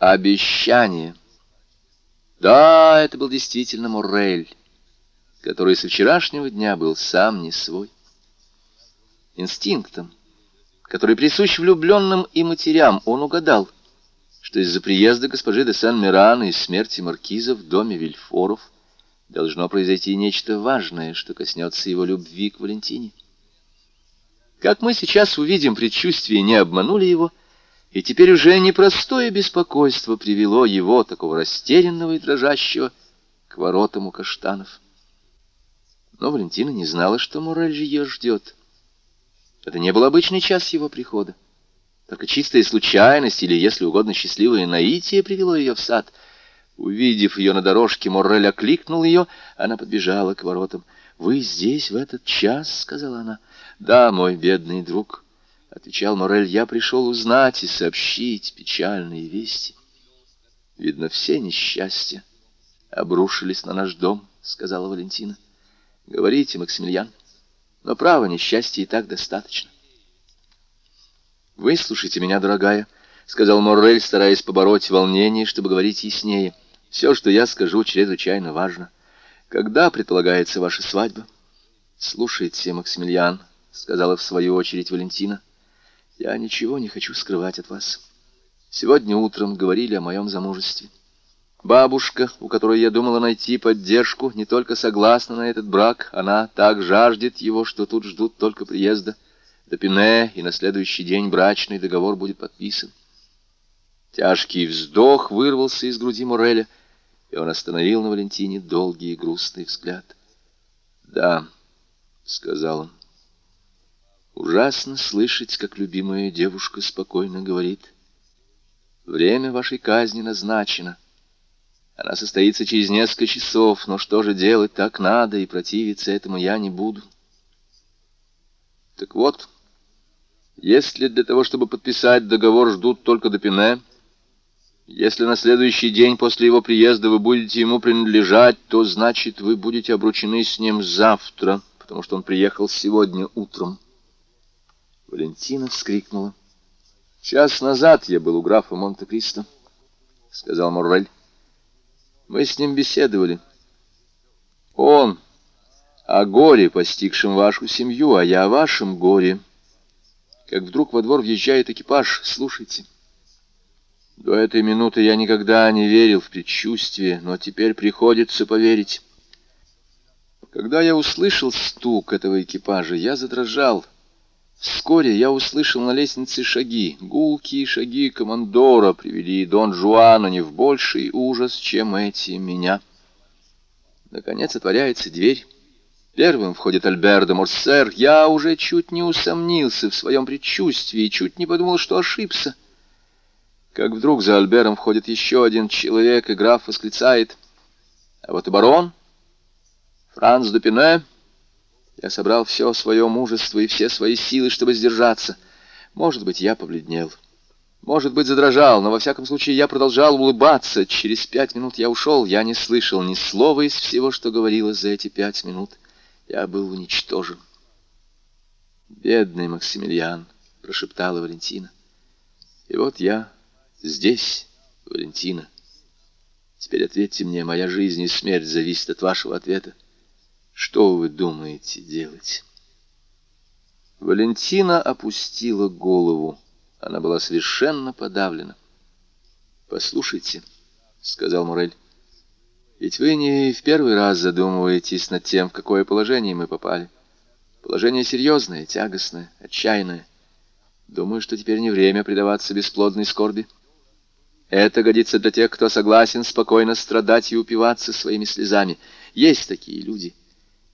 Обещание. Да, это был действительно Моррель, который со вчерашнего дня был сам не свой. Инстинктом, который присущ влюбленным и матерям, он угадал, что из-за приезда госпожи де Сен-Миран и смерти маркиза в доме Вильфоров должно произойти нечто важное, что коснется его любви к Валентине. Как мы сейчас увидим, предчувствия не обманули его — и теперь уже непростое беспокойство привело его, такого растерянного и дрожащего, к воротам у каштанов. Но Валентина не знала, что Морель ее ждет. Это не был обычный час его прихода. Только чистая случайность или, если угодно, счастливое наитие привело ее в сад. Увидев ее на дорожке, Моррель окликнул ее, она подбежала к воротам. «Вы здесь в этот час?» — сказала она. «Да, мой бедный друг». — отвечал Морель, — я пришел узнать и сообщить печальные вести. — Видно, все несчастья обрушились на наш дом, — сказала Валентина. — Говорите, Максимилиан, но право несчастья и так достаточно. — Выслушайте меня, дорогая, — сказал Моррель, стараясь побороть волнение, чтобы говорить яснее. — Все, что я скажу, чрезвычайно важно. Когда предполагается ваша свадьба? — Слушайте, Максимилиан, — сказала в свою очередь Валентина, — я ничего не хочу скрывать от вас. Сегодня утром говорили о моем замужестве. Бабушка, у которой я думала найти поддержку, не только согласна на этот брак, она так жаждет его, что тут ждут только приезда до Пине, и на следующий день брачный договор будет подписан. Тяжкий вздох вырвался из груди Мореля, и он остановил на Валентине долгий и грустный взгляд. «Да», — сказал он, Ужасно слышать, как любимая девушка спокойно говорит. Время вашей казни назначено. Она состоится через несколько часов, но что же делать, так надо, и противиться этому я не буду. Так вот, если для того, чтобы подписать договор, ждут только до Пине, если на следующий день после его приезда вы будете ему принадлежать, то значит, вы будете обручены с ним завтра, потому что он приехал сегодня утром. Валентина вскрикнула. «Час назад я был у графа Монте-Кристо», — сказал Моррель. «Мы с ним беседовали. Он о горе, постигшем вашу семью, а я о вашем горе. Как вдруг во двор въезжает экипаж. Слушайте». До этой минуты я никогда не верил в предчувствие, но теперь приходится поверить. Когда я услышал стук этого экипажа, я задрожал — Вскоре я услышал на лестнице шаги. Гулкие шаги командора привели Дон Жуана не в больший ужас, чем эти меня. Наконец отворяется дверь. Первым входит Альбер де Морсер. Я уже чуть не усомнился в своем предчувствии чуть не подумал, что ошибся. Как вдруг за Альбером входит еще один человек, и граф восклицает. А вот и барон, Франц Дупине, я собрал все свое мужество и все свои силы, чтобы сдержаться. Может быть, я побледнел. Может быть, задрожал, но во всяком случае я продолжал улыбаться. Через пять минут я ушел. Я не слышал ни слова из всего, что говорилось за эти пять минут. Я был уничтожен. «Бедный Максимилиан», — прошептала Валентина. «И вот я здесь, Валентина. Теперь ответьте мне, моя жизнь и смерть зависят от вашего ответа. Что вы думаете делать? Валентина опустила голову. Она была совершенно подавлена. «Послушайте», — сказал Мурель, — «ведь вы не в первый раз задумываетесь над тем, в какое положение мы попали. Положение серьезное, тягостное, отчаянное. Думаю, что теперь не время предаваться бесплодной скорби. Это годится для тех, кто согласен спокойно страдать и упиваться своими слезами. Есть такие люди»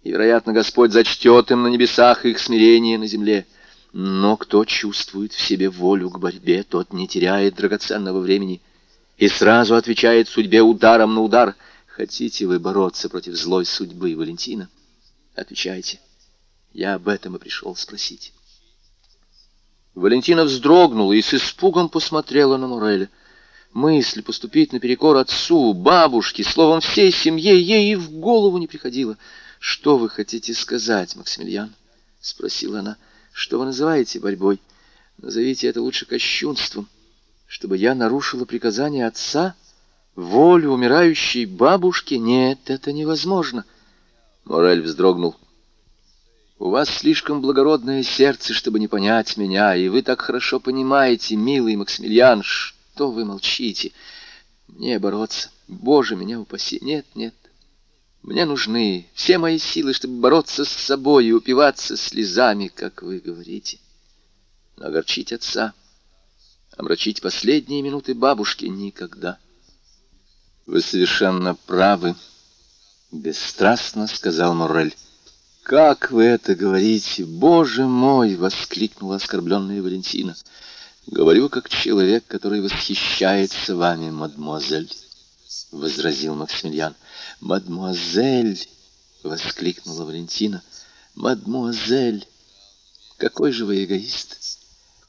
и, вероятно, Господь зачтет им на небесах их смирение на земле. Но кто чувствует в себе волю к борьбе, тот не теряет драгоценного времени и сразу отвечает судьбе ударом на удар. Хотите вы бороться против злой судьбы, Валентина? Отвечайте. Я об этом и пришел спросить. Валентина вздрогнула и с испугом посмотрела на Муреля. Мысль поступить наперекор отцу, бабушке, словом, всей семье ей и в голову не приходила — «Что вы хотите сказать, Максимилиан?» — спросила она. «Что вы называете борьбой? Назовите это лучше кощунством. чтобы я нарушила приказание отца, волю умирающей бабушки? Нет, это невозможно. Морель вздрогнул. У вас слишком благородное сердце, чтобы не понять меня, и вы так хорошо понимаете, милый Максимилиан, что вы молчите. Мне бороться, Боже, меня упаси. Нет, нет, мне нужны все мои силы, чтобы бороться с собой и упиваться слезами, как вы говорите. Но огорчить отца, омрачить последние минуты бабушки никогда. Вы совершенно правы, — бесстрастно сказал Моррель. «Как вы это говорите? Боже мой!» — воскликнула оскорбленная Валентина. «Говорю, как человек, который восхищается вами, мадемуазель», — возразил Максимилиан. «Мадмуазель!» — воскликнула Валентина. «Мадмуазель! Какой же вы эгоист!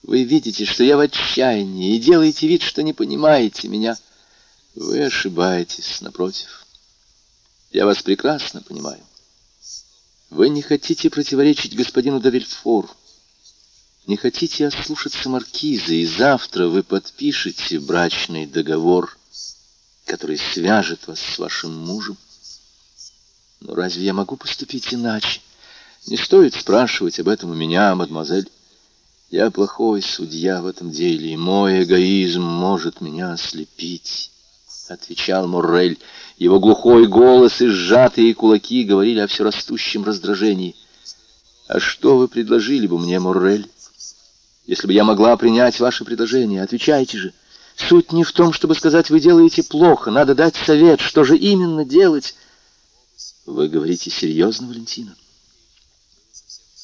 Вы видите, что я в отчаянии, и делаете вид, что не понимаете меня. Вы ошибаетесь, напротив. Я вас прекрасно понимаю. Вы не хотите противоречить господину Давильфору, не хотите ослушаться маркиза, и завтра вы подпишете брачный договор который свяжет вас с вашим мужем. Но разве я могу поступить иначе? Не стоит спрашивать об этом у меня, мадемуазель. Я плохой судья в этом деле, и мой эгоизм может меня ослепить, — отвечал Моррель. Его глухой голос и сжатые кулаки говорили о всерастущем раздражении. «А что вы предложили бы мне, Моррель, если бы я могла принять ваше предложение? Отвечайте же!» Суть не в том, чтобы сказать, вы делаете плохо, надо дать совет, что же именно делать. Вы говорите серьезно, Валентина?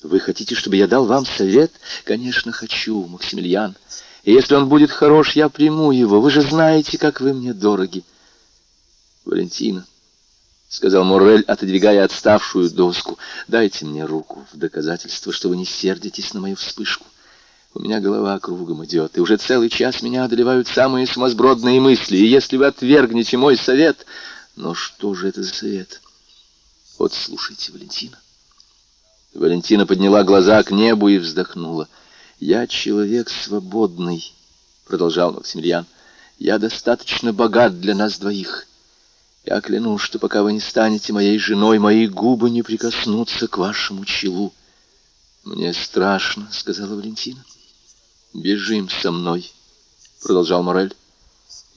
Вы хотите, чтобы я дал вам совет? Конечно, хочу, Максимилиан. И если он будет хорош, я приму его. Вы же знаете, как вы мне дороги. Валентина, — сказал Моррель, отодвигая отставшую доску, — дайте мне руку в доказательство, что вы не сердитесь на мою вспышку. У меня голова кругом идет, и уже целый час меня одолевают самые сумасбродные мысли, и если вы отвергнете мой совет... Но что же это за совет? Вот слушайте, Валентина. Валентина подняла глаза к небу и вздохнула. «Я человек свободный», — продолжал Максимилиан. «Я достаточно богат для нас двоих. Я клянусь, что пока вы не станете моей женой, мои губы не прикоснутся к вашему челу». «Мне страшно», — сказала Валентина. «Бежим со мной», — продолжал Морель.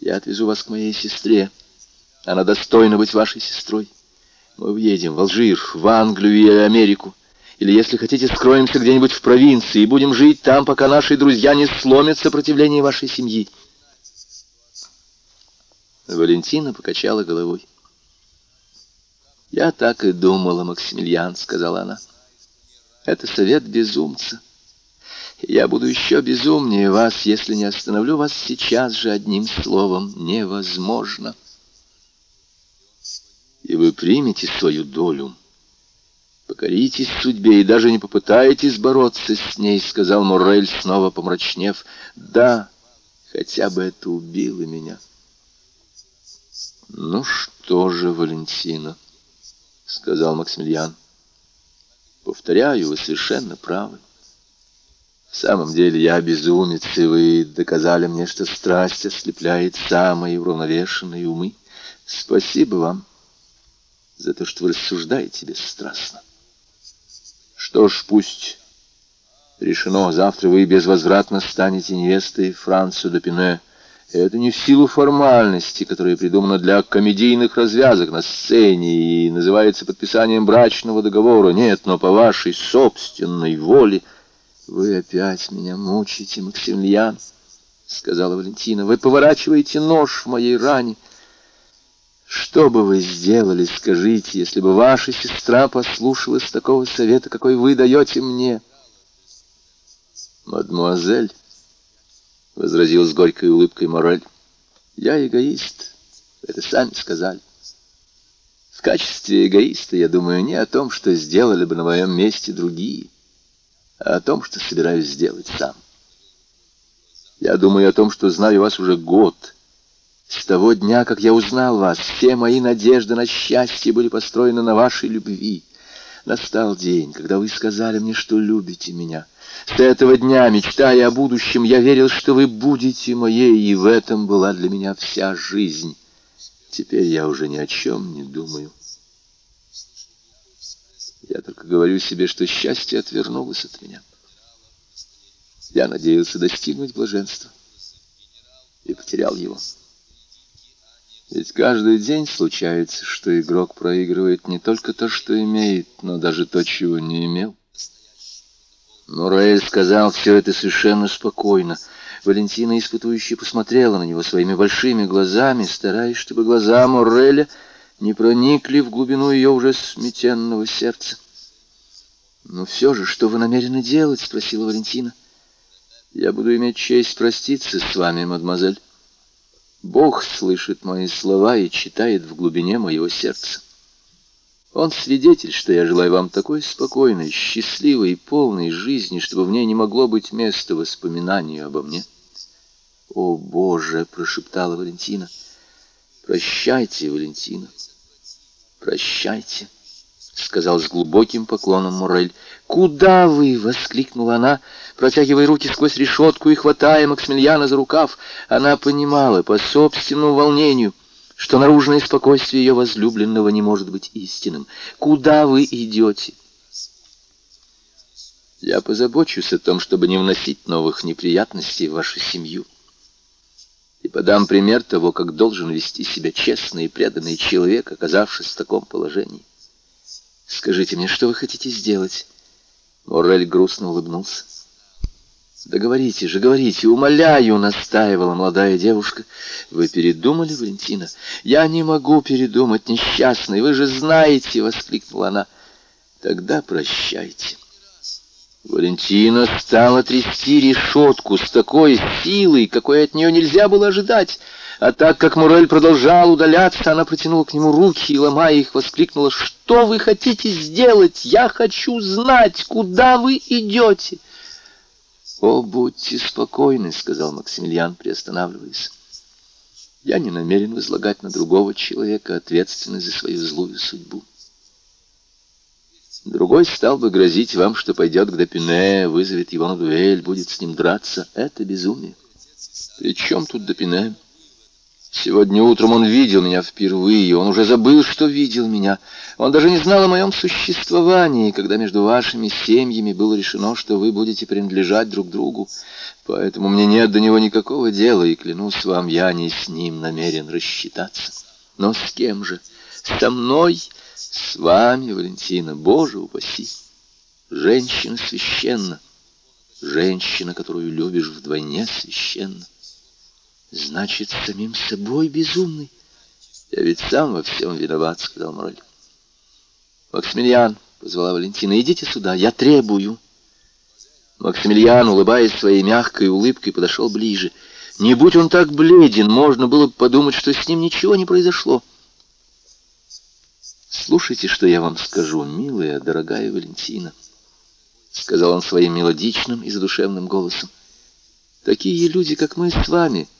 «Я отвезу вас к моей сестре. Она достойна быть вашей сестрой. Мы уедем в Алжир, в Англию и Америку. Или, если хотите, скроемся где-нибудь в провинции и будем жить там, пока наши друзья не сломят сопротивление вашей семьи». Валентина покачала головой. «Я так и думала, Максимилиан», — сказала она. «Это совет безумца. Я буду еще безумнее вас, если не остановлю вас сейчас же одним словом. Невозможно. И вы примете свою долю. Покоритесь судьбе и даже не попытаетесь бороться с ней, сказал Моррель, снова помрачнев. Да, хотя бы это убило меня. Ну что же, Валентина, сказал Максимилиан. Повторяю, вы совершенно правы. В самом деле я безумец, и вы доказали мне, что страсть ослепляет самые уравновешенные умы. Спасибо вам за то, что вы рассуждаете бесстрастно. Что ж, пусть решено, завтра вы безвозвратно станете невестой Францу де Пине. Это не в силу формальности, которая придумана для комедийных развязок на сцене и называется подписанием брачного договора. Нет, но по вашей собственной воле — «Вы опять меня мучите, Максимилиан», — сказала Валентина. «Вы поворачиваете нож в моей ране. Что бы вы сделали, скажите, если бы ваша сестра послушалась такого совета, какой вы даете мне?» «Мадемуазель», — возразил с горькой улыбкой Морель, — «я эгоист, это сами сказали. В качестве эгоиста я думаю не о том, что сделали бы на моем месте другие» а о том, что собираюсь сделать сам. Я думаю о том, что знаю вас уже год. С того дня, как я узнал вас, все мои надежды на счастье были построены на вашей любви. Настал день, когда вы сказали мне, что любите меня. С этого дня, мечтая о будущем, я верил, что вы будете моей, и в этом была для меня вся жизнь. Теперь я уже ни о чем не думаю. Я только говорю себе, что счастье отвернулось от меня. Я надеялся достигнуть блаженства и потерял его. Ведь каждый день случается, что игрок проигрывает не только то, что имеет, но даже то, чего не имел. Мурель сказал все это совершенно спокойно. Валентина испытующе посмотрела на него своими большими глазами, стараясь, чтобы глаза Мореля не проникли в глубину ее уже сметенного сердца. «Но все же, что вы намерены делать?» — спросила Валентина. «Я буду иметь честь проститься с вами, мадемуазель. Бог слышит мои слова и читает в глубине моего сердца. Он свидетель, что я желаю вам такой спокойной, счастливой и полной жизни, чтобы в ней не могло быть места воспоминанию обо мне». «О, Боже!» — прошептала Валентина. «Прощайте, Валентина, прощайте». — сказал с глубоким поклоном Мурель. «Куда вы?» — воскликнула она, протягивая руки сквозь решетку и хватая Максимилиана за рукав. Она понимала по собственному волнению, что наружное спокойствие ее возлюбленного не может быть истинным. «Куда вы идете?» «Я позабочусь о том, чтобы не вносить новых неприятностей в вашу семью» и подам пример того, как должен вести себя честный и преданный человек, оказавшись в таком положении. Скажите мне, что вы хотите сделать?» Моррель грустно улыбнулся. «Да говорите же, говорите, умоляю!» — настаивала молодая девушка. «Вы передумали, Валентина?» «Я не могу передумать, несчастный, вы же знаете!» — воскликнула она. «Тогда прощайте». Валентина стала трясти решетку с такой силой, какой от нее нельзя было ожидать. А так как Мурель продолжал удаляться, она протянула к нему руки и, ломая их, воскликнула, «Что вы хотите сделать? Я хочу знать, куда вы идете!» «О, будьте спокойны», — сказал Максимилиан, приостанавливаясь. «Я не намерен возлагать на другого человека ответственность за свою злую судьбу. Другой стал бы грозить вам, что пойдет к Допине, вызовет его на дуэль, будет с ним драться. Это безумие. При чем тут Допине?» Сегодня утром он видел меня впервые, он уже забыл, что видел меня. Он даже не знал о моем существовании, когда между вашими семьями было решено, что вы будете принадлежать друг другу. Поэтому мне нет до него никакого дела, и, клянусь вам, я не с ним намерен рассчитаться. Но с кем же? Со мной? С вами, Валентина, Боже упаси! Женщина священна, женщина, которую любишь вдвойне священна. Значит, самим собой безумный. Я ведь сам во всем виноват, сказал Мораль. Максимилиан, позвала Валентина, идите сюда, я требую. Максимилиан, улыбаясь своей мягкой улыбкой, подошел ближе. Не будь он так бледен, можно было бы подумать, что с ним ничего не произошло. «Слушайте, что я вам скажу, милая, дорогая Валентина», — сказал он своим мелодичным и задушевным голосом. «Такие люди, как мы с вами, —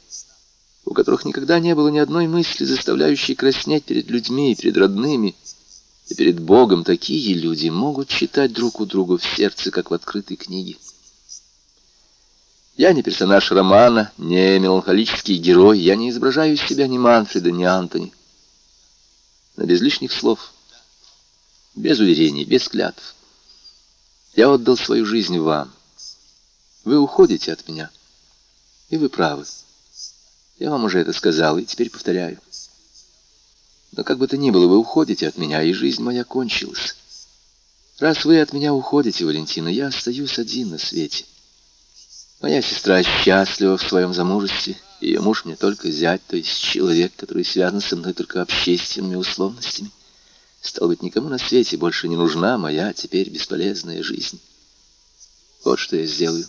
у которых никогда не было ни одной мысли, заставляющей краснеть перед людьми и перед родными. И перед Богом такие люди могут читать друг у друга в сердце, как в открытой книге. Я не персонаж романа, не меланхолический герой, я не изображаю из себя ни Манфреда, ни Антони. Но без лишних слов, без уверений, без клятв. Я отдал свою жизнь вам. Вы уходите от меня, и вы правы. Я вам уже это сказал, и теперь повторяю. Но как бы то ни было, вы уходите от меня, и жизнь моя кончилась. Раз вы от меня уходите, Валентина, я остаюсь один на свете. Моя сестра счастлива в своем замужестве, ее муж мне только зять, то есть человек, который связан со мной только общественными условностями. Стало быть, никому на свете больше не нужна моя теперь бесполезная жизнь. Вот что я сделаю.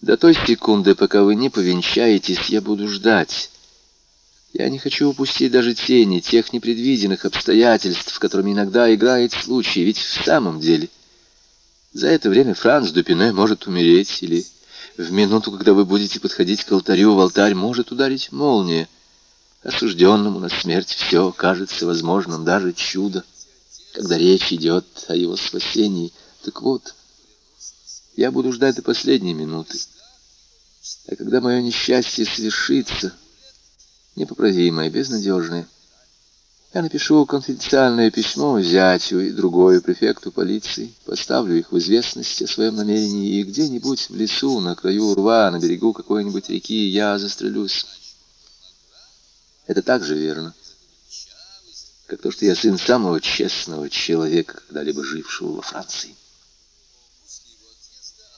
До той секунды, пока вы не повенчаетесь, я буду ждать. Я не хочу упустить даже тени тех непредвиденных обстоятельств, которыми иногда играет случай, ведь в самом деле за это время Франц Дупине может умереть, или в минуту, когда вы будете подходить к алтарю, в алтарь может ударить молния. Осужденному на смерть все кажется возможным, даже чудо. когда речь идет о его спасении. Так вот, я буду ждать до последней минуты. А когда мое несчастье свершится, непоправимое, безнадежное, я напишу конфиденциальное письмо зятю и другое префекту полиции, поставлю их в известность о своем намерении, и где-нибудь в лесу, на краю рва, на берегу какой-нибудь реки я застрелюсь. Это также верно, как то, что я сын самого честного человека, когда-либо жившего во Франции.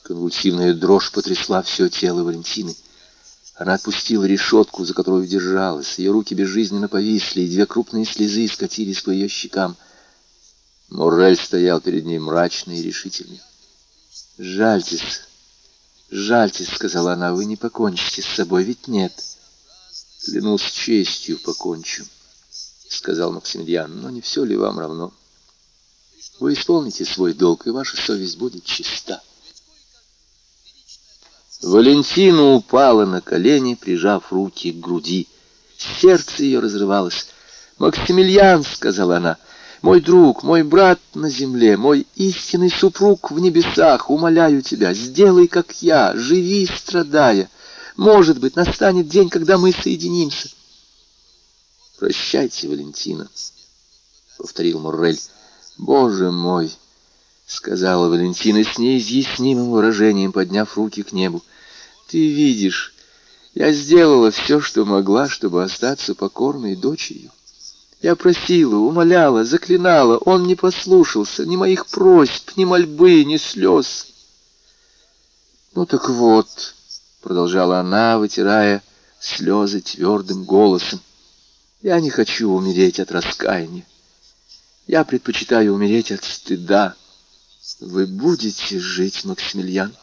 Конвульсивная дрожь потрясла все тело Валентины. Она отпустила решетку, за которую держалась. Ее руки безжизненно повисли, и две крупные слезы скатились по ее щекам. Моррель стоял перед ней мрачный и решительный. «Жальтесь, жальтесь», — сказала она, — «вы не покончите с собой, ведь нет». «Клянусь честью, покончу», — сказал Максимилиан, — «но не все ли вам равно? Вы исполните свой долг, и ваша совесть будет чиста». Валентина упала на колени, прижав руки к груди. Сердце ее разрывалось. «Максимилиан», — сказала она, — «мой друг, мой брат на земле, мой истинный супруг в небесах, умоляю тебя, сделай, как я, живи, страдая. Может быть, настанет день, когда мы соединимся». «Прощайте, Валентина», — повторил Муррель. «Боже мой!» — сказала Валентина с неизъяснимым выражением, подняв руки к небу. Ты видишь, я сделала все, что могла, чтобы остаться покорной дочерью. Я просила, умоляла, заклинала, он не послушался ни моих просьб, ни мольбы, ни слез. Ну так вот, продолжала она, вытирая слезы твердым голосом, я не хочу умереть от раскаяния. Я предпочитаю умереть от стыда. Вы будете жить, Максимилиан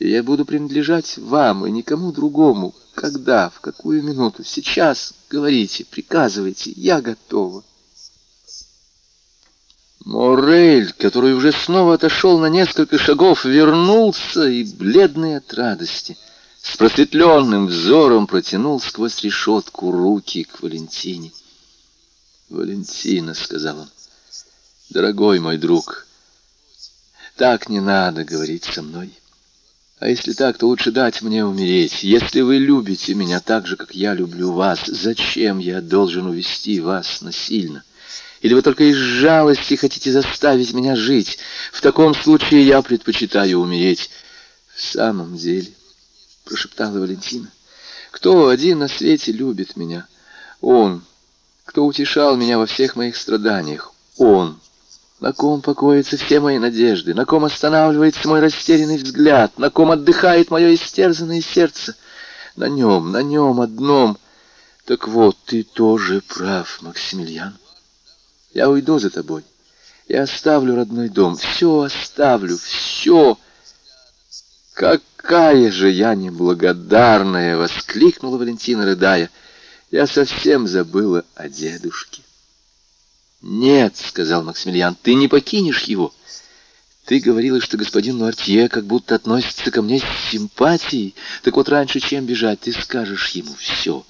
и я буду принадлежать вам и никому другому. Когда, в какую минуту, сейчас, говорите, приказывайте, я готова. Морель, который уже снова отошел на несколько шагов, вернулся и, бледный от радости, с просветленным взором протянул сквозь решетку руки к Валентине. «Валентина», — сказал он, — «дорогой мой друг, так не надо говорить со мной». А если так, то лучше дать мне умереть. Если вы любите меня так же, как я люблю вас, зачем я должен увести вас насильно? Или вы только из жалости хотите заставить меня жить? В таком случае я предпочитаю умереть. В самом деле, прошептала Валентина, кто один на свете любит меня? Он, кто утешал меня во всех моих страданиях. Он, на ком покоятся все мои надежды? На ком останавливается мой растерянный взгляд? На ком отдыхает мое истерзанное сердце? На нем, на нем одном. Так вот, ты тоже прав, Максимилиан. Я уйду за тобой. Я оставлю родной дом. Все оставлю, все. Какая же я неблагодарная! Воскликнула Валентина, рыдая. Я совсем забыла о дедушке. «Нет», — сказал Максимилиан, — «ты не покинешь его». «Ты говорила, что господин Нуартье как будто относится ко мне с симпатией. Так вот раньше, чем бежать, ты скажешь ему все.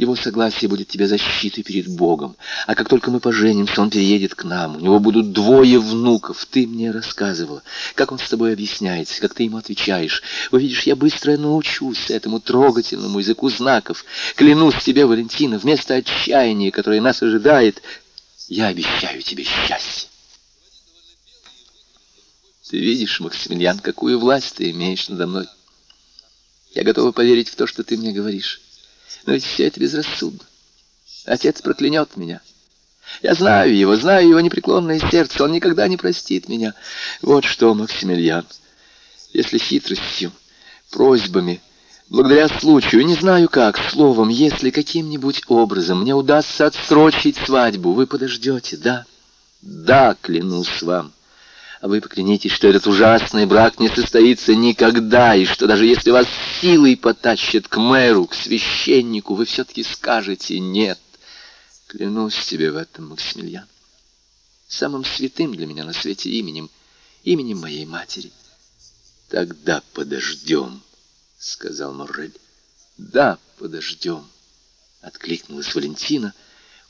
Его согласие будет тебе защитой перед Богом. А как только мы поженимся, он переедет к нам. У него будут двое внуков. Ты мне рассказывала, как он с тобой объясняется, как ты ему отвечаешь. Вы видишь, я быстро научусь этому трогательному языку знаков. Клянусь тебе, Валентина, вместо отчаяния, которое нас ожидает, я обещаю тебе счастье. Ты видишь, Максимилиан, какую власть ты имеешь надо мной. Я готова поверить в то, что ты мне говоришь. Но ведь все это безрассудно. Отец проклянет меня. Я знаю его, знаю его непреклонное сердце. Он никогда не простит меня. Вот что, Максимилиан, если хитростью, просьбами, Благодаря случаю, не знаю как, словом, если каким-нибудь образом мне удастся отсрочить свадьбу, вы подождете, да? Да, клянусь вам. А вы поклянитесь, что этот ужасный брак не состоится никогда, и что даже если вас силой потащат к мэру, к священнику, вы все-таки скажете «нет». Клянусь тебе в этом, Максимилиан. Самым святым для меня на свете именем, именем моей матери. Тогда подождем. — сказал Моррель. «Да, подождем», — откликнулась Валентина,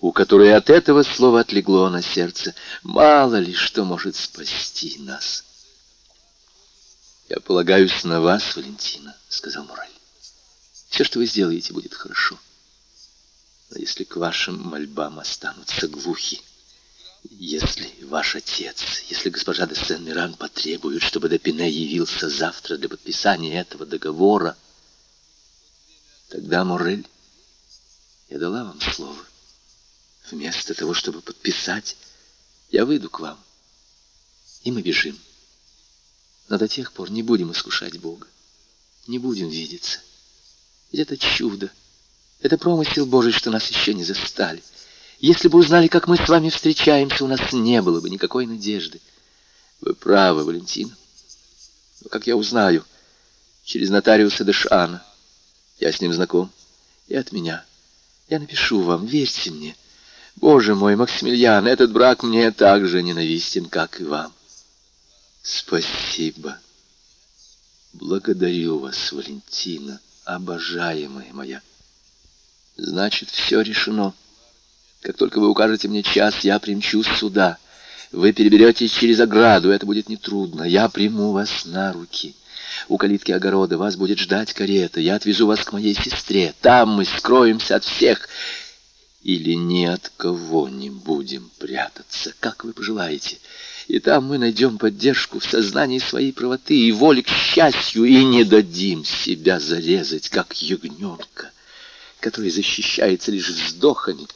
у которой от этого слова отлегло на сердце. Мало ли что может спасти нас. «Я полагаюсь на вас, Валентина», — сказал Мураль. «Все, что вы сделаете, будет хорошо. Но если к вашим мольбам останутся глухи, если ваш отец, если госпожа де Сен-Миран потребует, чтобы Депине явился завтра для подписания этого договора, тогда, Морель, я дала вам слово. Вместо того, чтобы подписать, я выйду к вам, и мы бежим. Но до тех пор не будем искушать Бога, не будем видеться. Ведь это чудо, это промысел Божий, что нас еще не застали. Если бы узнали, как мы с вами встречаемся, у нас не было бы никакой надежды. Вы правы, Валентина. Но как я узнаю? Через нотариуса Дэшана. Я с ним знаком. И от меня. Я напишу вам, верьте мне. Боже мой, Максимилиан, этот брак мне так же ненавистен, как и вам. Спасибо. Благодарю вас, Валентина, обожаемая моя. Значит, все решено. Как только вы укажете мне час, я примчусь сюда. Вы переберетесь через ограду, это будет нетрудно. Я приму вас на руки. У калитки огорода вас будет ждать карета. Я отвезу вас к моей сестре. Там мы скроемся от всех. Или ни от кого не будем прятаться, как вы пожелаете. И там мы найдем поддержку в сознании своей правоты и воли к счастью, и не дадим себя зарезать, как ягненка, который защищается лишь вздохами,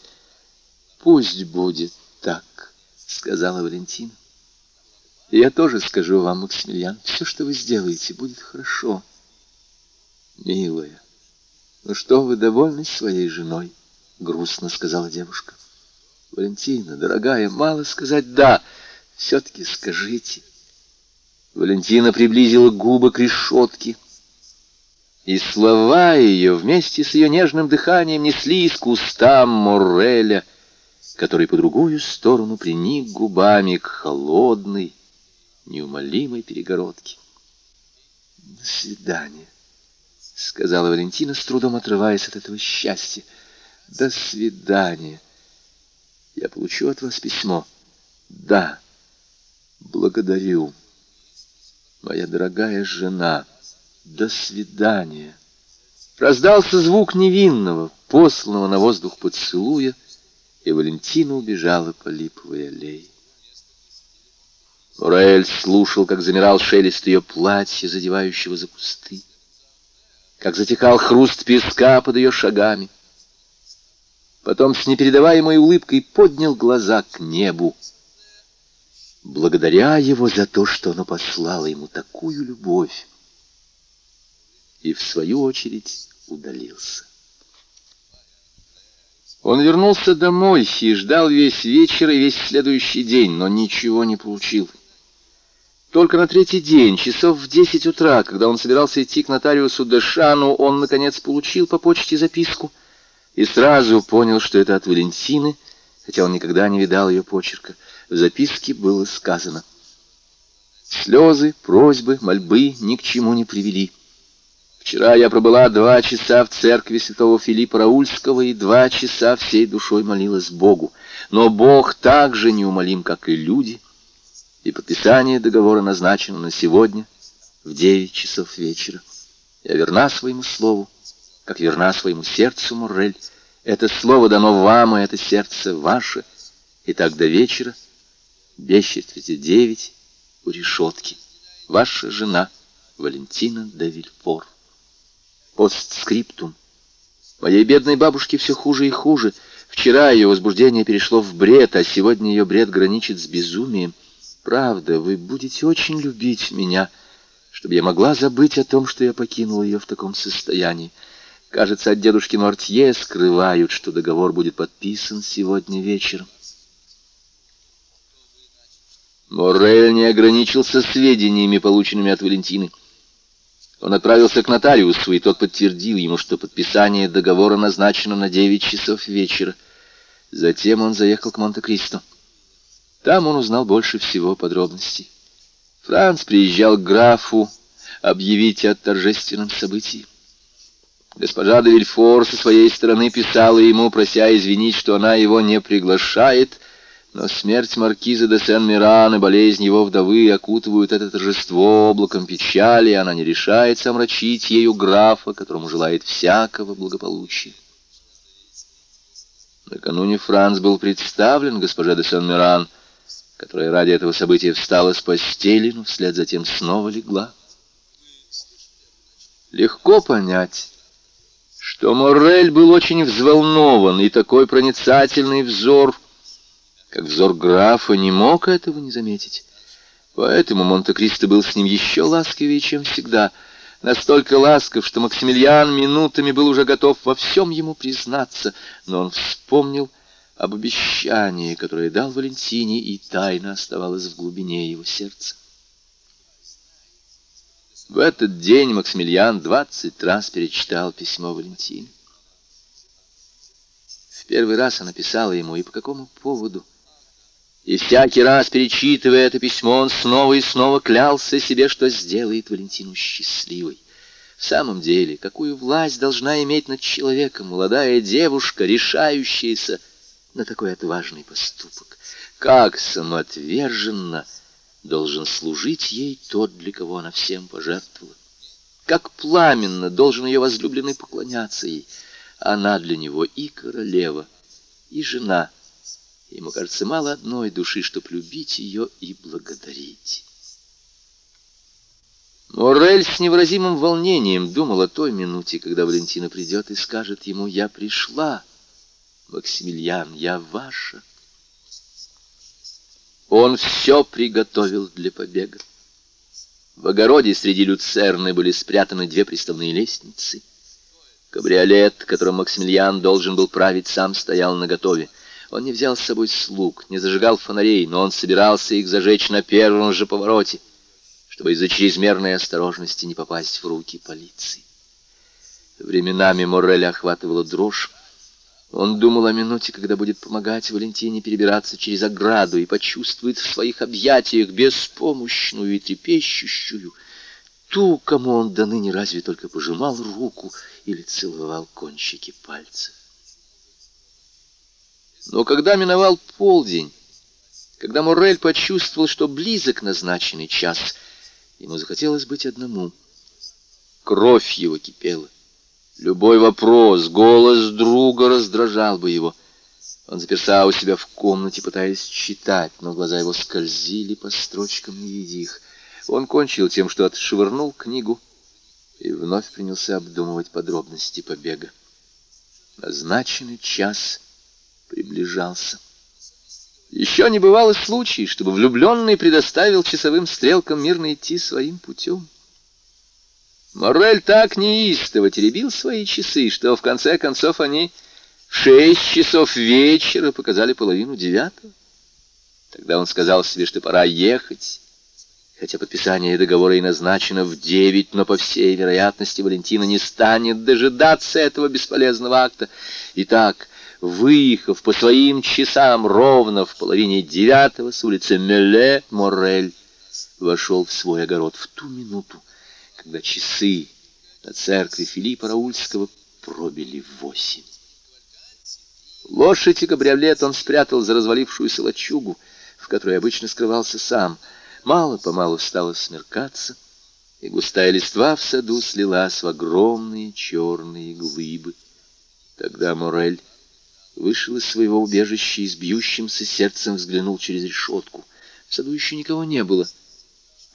«Пусть будет так», — сказала Валентина. «Я тоже скажу вам, Максимилиан, все, что вы сделаете, будет хорошо». «Милая, ну что, вы довольны своей женой?» — грустно сказала девушка. «Валентина, дорогая, мало сказать «да», все-таки скажите». Валентина приблизила губы к решетке, и слова ее вместе с ее нежным дыханием неслись к устам Мореля — который по другую сторону приник губами к холодной, неумолимой перегородке. «До свидания», — сказала Валентина, с трудом отрываясь от этого счастья. «До свидания. Я получу от вас письмо. Да, благодарю. Моя дорогая жена, до свидания». Раздался звук невинного, посланного на воздух поцелуя, и Валентина убежала по липовой аллее. Мураэль слушал, как замирал шелест ее платья, задевающего за кусты, как затекал хруст песка под ее шагами. Потом с непередаваемой улыбкой поднял глаза к небу, благодаря его за то, что оно послало ему такую любовь, и в свою очередь удалился. Он вернулся домой и ждал весь вечер и весь следующий день, но ничего не получил. Только на третий день, часов в десять утра, когда он собирался идти к нотариусу Дэшану, он, наконец, получил по почте записку и сразу понял, что это от Валентины, хотя он никогда не видал ее почерка. В записке было сказано «Слезы, просьбы, мольбы ни к чему не привели». Вчера я пробыла два часа в церкви святого Филиппа Раульского и два часа всей душой молилась Богу. Но Бог так же неумолим, как и люди, и подписание договора назначено на сегодня в девять часов вечера. Я верна своему слову, как верна своему сердцу, Муррель. Это слово дано вам, и это сердце ваше. И так до вечера, без четверти девять, у решетки. Ваша жена Валентина де Вильфор. Постскриптум. Моей бедной бабушке все хуже и хуже. Вчера ее возбуждение перешло в бред, а сегодня ее бред граничит с безумием. Правда, вы будете очень любить меня, чтобы я могла забыть о том, что я покинула ее в таком состоянии. Кажется, от дедушки Нортье скрывают, что договор будет подписан сегодня вечером. Моррель не ограничился сведениями, полученными от Валентины. Он отправился к нотариусу, и тот подтвердил ему, что подписание договора назначено на девять часов вечера. Затем он заехал к Монте-Кристо. Там он узнал больше всего подробностей. Франц приезжал к графу объявить о торжественном событии. Госпожа де Вильфор со своей стороны писала ему, прося извинить, что она его не приглашает, но смерть маркиза де Сен-Миран и болезнь его вдовы окутывают это торжество облаком печали, и она не решается омрачить ею графа, которому желает всякого благополучия. Накануне Франц был представлен госпоже де Сен-Миран, которая ради этого события встала с постели, но вслед за тем снова легла. Легко понять, что Моррель был очень взволнован, и такой проницательный взор — как взор графа не мог этого не заметить. Поэтому Монте-Кристо был с ним еще ласковее, чем всегда. Настолько ласков, что Максимилиан минутами был уже готов во всем ему признаться, но он вспомнил об обещании, которое дал Валентине, и тайна оставалась в глубине его сердца. В этот день Максимилиан двадцать раз перечитал письмо Валентине. В первый раз она писала ему, и по какому поводу — и всякий раз, перечитывая это письмо, он снова и снова клялся себе, что сделает Валентину счастливой. В самом деле, какую власть должна иметь над человеком молодая девушка, решающаяся на такой отважный поступок? Как самоотверженно должен служить ей тот, для кого она всем пожертвовала? Как пламенно должен ее возлюбленный поклоняться ей? Она для него и королева, и жена — Ему кажется, мало одной души, чтоб любить ее и благодарить. Морель с невыразимым волнением думал о той минуте, когда Валентина придет и скажет ему «Я пришла, Максимилиан, я ваша». Он все приготовил для побега. В огороде среди люцерны были спрятаны две приставные лестницы. Кабриолет, которым Максимилиан должен был править, сам стоял наготове. Он не взял с собой слуг, не зажигал фонарей, но он собирался их зажечь на первом же повороте, чтобы из-за чрезмерной осторожности не попасть в руки полиции. Временами Морреля охватывала дрожь. Он думал о минуте, когда будет помогать Валентине перебираться через ограду и почувствует в своих объятиях беспомощную и трепещущую ту, кому он до ныне разве только пожимал руку или целовал кончики пальцев. Но когда миновал полдень, когда Моррель почувствовал, что близок назначенный час, ему захотелось быть одному. Кровь его кипела. Любой вопрос, голос друга раздражал бы его. Он заперся у себя в комнате, пытаясь читать, но глаза его скользили по строчкам, не видя их. Он кончил тем, что отшвырнул книгу и вновь принялся обдумывать подробности побега. Назначенный час приближался. Еще не бывало случаев, чтобы влюбленный предоставил часовым стрелкам мирно идти своим путем. Морель так неистово теребил свои часы, что в конце концов они в шесть часов вечера показали половину девятого. Тогда он сказал себе, что пора ехать, хотя подписание договора и назначено в девять, но, по всей вероятности, Валентина не станет дожидаться этого бесполезного акта. Итак, выехав по своим часам ровно в половине девятого с улицы Меле, Моррель вошел в свой огород в ту минуту, когда часы на церкви Филиппа Раульского пробили восемь. Лошадь и кабриолет он спрятал за развалившуюся лачугу, в которой обычно скрывался сам. Мало-помалу стало смеркаться, и густая листва в саду слилась в огромные черные глыбы. Тогда Морель вышел из своего убежища и с бьющимся сердцем взглянул через решетку. В саду еще никого не было.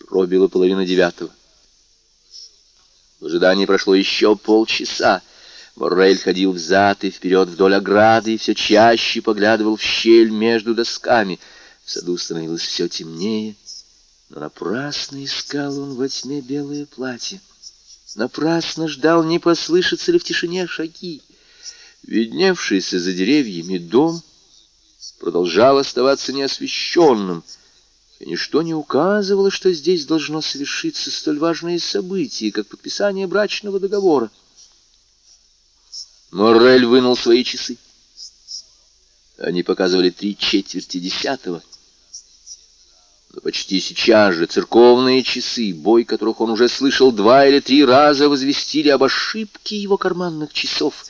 Пробило половина девятого. В ожидании прошло еще полчаса. Моррель ходил взад и вперед вдоль ограды и все чаще поглядывал в щель между досками. В саду становилось все темнее, но напрасно искал он во тьме белое платье. Напрасно ждал, не послышатся ли в тишине шаги. Видневшийся за деревьями дом продолжал оставаться неосвещенным, и ничто не указывало, что здесь должно совершиться столь важное событие, как подписание брачного договора. Моррель вынул свои часы. Они показывали три четверти десятого. Но почти сейчас же церковные часы, бой которых он уже слышал два или три раза, возвестили об ошибке его карманных часов,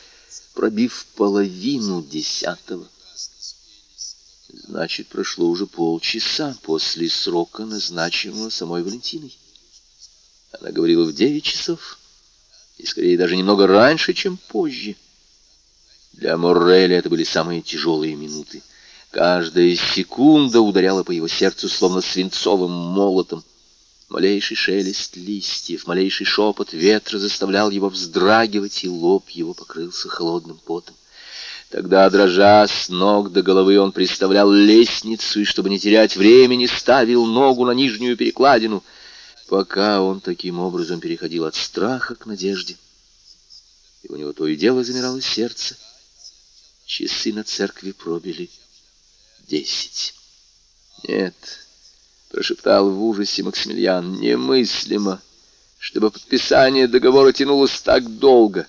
пробив половину десятого. Значит, прошло уже полчаса после срока, назначенного самой Валентиной. Она говорила в девять часов, и скорее даже немного раньше, чем позже. Для Морреля это были самые тяжелые минуты. Каждая секунда ударяла по его сердцу, словно свинцовым молотом. Малейший шелест листьев, малейший шепот ветра заставлял его вздрагивать, и лоб его покрылся холодным потом. Тогда, дрожа с ног до головы, он представлял лестницу, и, чтобы не терять времени, ставил ногу на нижнюю перекладину, пока он таким образом переходил от страха к надежде. И у него то и дело замирало сердце. Часы на церкви пробили десять. Нет, прошептал в ужасе Максимилиан, немыслимо, чтобы подписание договора тянулось так долго.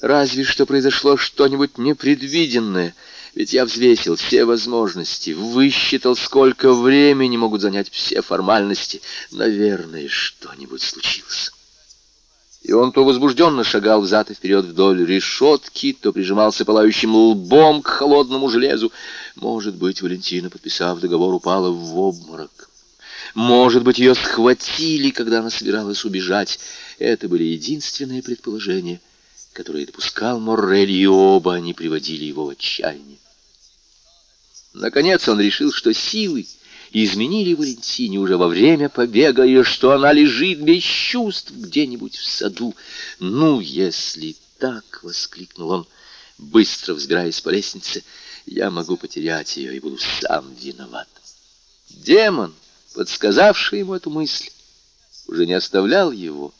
Разве что произошло что-нибудь непредвиденное, ведь я взвесил все возможности, высчитал, сколько времени могут занять все формальности. Наверное, что-нибудь случилось. И он то возбужденно шагал взад и вперед вдоль решетки, то прижимался пылающим лбом к холодному железу. Может быть, Валентина, подписав договор, упала в обморок. Может быть, ее схватили, когда она собиралась убежать. Это были единственные предположения, которые допускал Моррель, и оба они приводили его в отчаяние. Наконец он решил, что силы изменили Валентине уже во время побега, и что она лежит без чувств где-нибудь в саду. «Ну, если так!» — воскликнул он, быстро взбираясь по лестнице. «Я могу потерять ее и буду сам виноват». Демон, подсказавший ему эту мысль, уже не оставлял его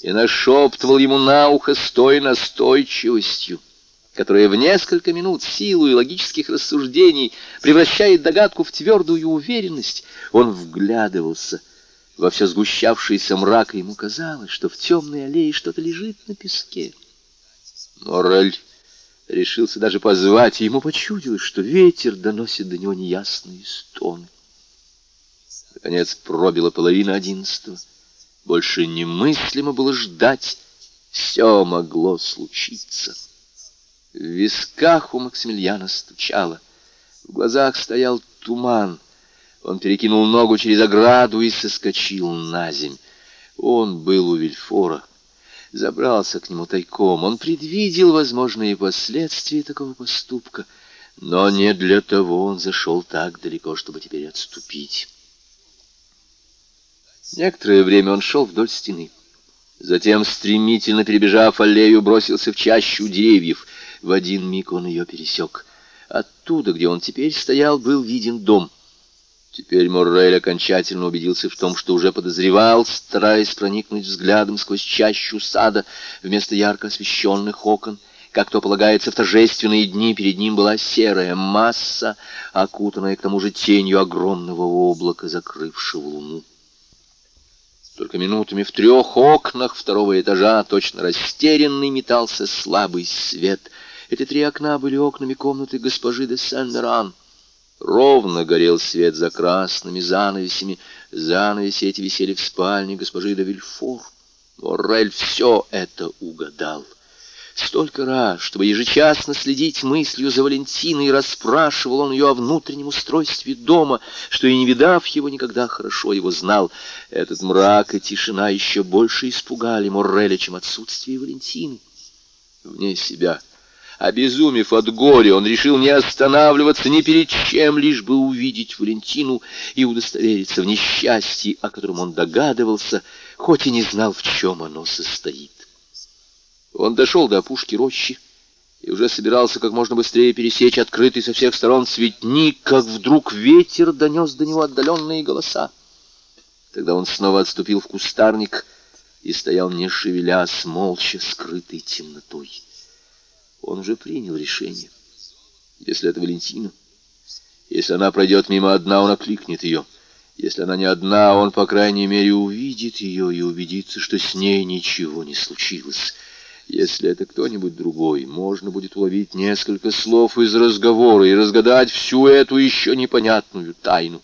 и нашептывал ему на ухо с той настойчивостью, которая в несколько минут силу и логических рассуждений превращает догадку в твердую уверенность, он вглядывался во все сгущавшийся мрак, и ему казалось, что в темной аллее что-то лежит на песке. Морель решился даже позвать, и ему почудилось, что ветер доносит до него неясные стоны. Наконец пробила половина одиннадцатого. Больше немыслимо было ждать. Все могло случиться. В висках у Максимилиана стучало. В глазах стоял туман. Он перекинул ногу через ограду и соскочил на земь. Он был у Вильфора. Забрался к нему тайком. Он предвидел возможные последствия такого поступка. Но не для того он зашел так далеко, чтобы теперь отступить. Некоторое время он шел вдоль стены. Затем, стремительно перебежав аллею, бросился в чащу деревьев — в один миг он ее пересек. Оттуда, где он теперь стоял, был виден дом. Теперь Моррель окончательно убедился в том, что уже подозревал, стараясь проникнуть взглядом сквозь чащу сада вместо ярко освещенных окон. Как то полагается в торжественные дни, перед ним была серая масса, окутанная к тому же тенью огромного облака, закрывшего луну. Только минутами в трех окнах второго этажа точно растерянный метался слабый свет — эти три окна были окнами комнаты госпожи де Сен-Меран. Ровно горел свет за красными занавесями. Занавеси эти висели в спальне госпожи де Вильфор. Моррель все это угадал. Столько раз, чтобы ежечасно следить мыслью за Валентиной, расспрашивал он ее о внутреннем устройстве дома, что и не видав его никогда хорошо его знал. Этот мрак и тишина еще больше испугали Морреля, чем отсутствие Валентины. Вне себя Обезумев от горя, он решил не останавливаться ни перед чем, лишь бы увидеть Валентину и удостовериться в несчастье, о котором он догадывался, хоть и не знал, в чем оно состоит. Он дошел до опушки рощи и уже собирался как можно быстрее пересечь открытый со всех сторон цветник, как вдруг ветер донес до него отдаленные голоса. Тогда он снова отступил в кустарник и стоял, не шевелясь, молча, скрытый темнотой. Он уже принял решение. Если это Валентина, если она пройдет мимо одна, он окликнет ее. Если она не одна, он, по крайней мере, увидит ее и убедится, что с ней ничего не случилось. Если это кто-нибудь другой, можно будет уловить несколько слов из разговора и разгадать всю эту еще непонятную тайну.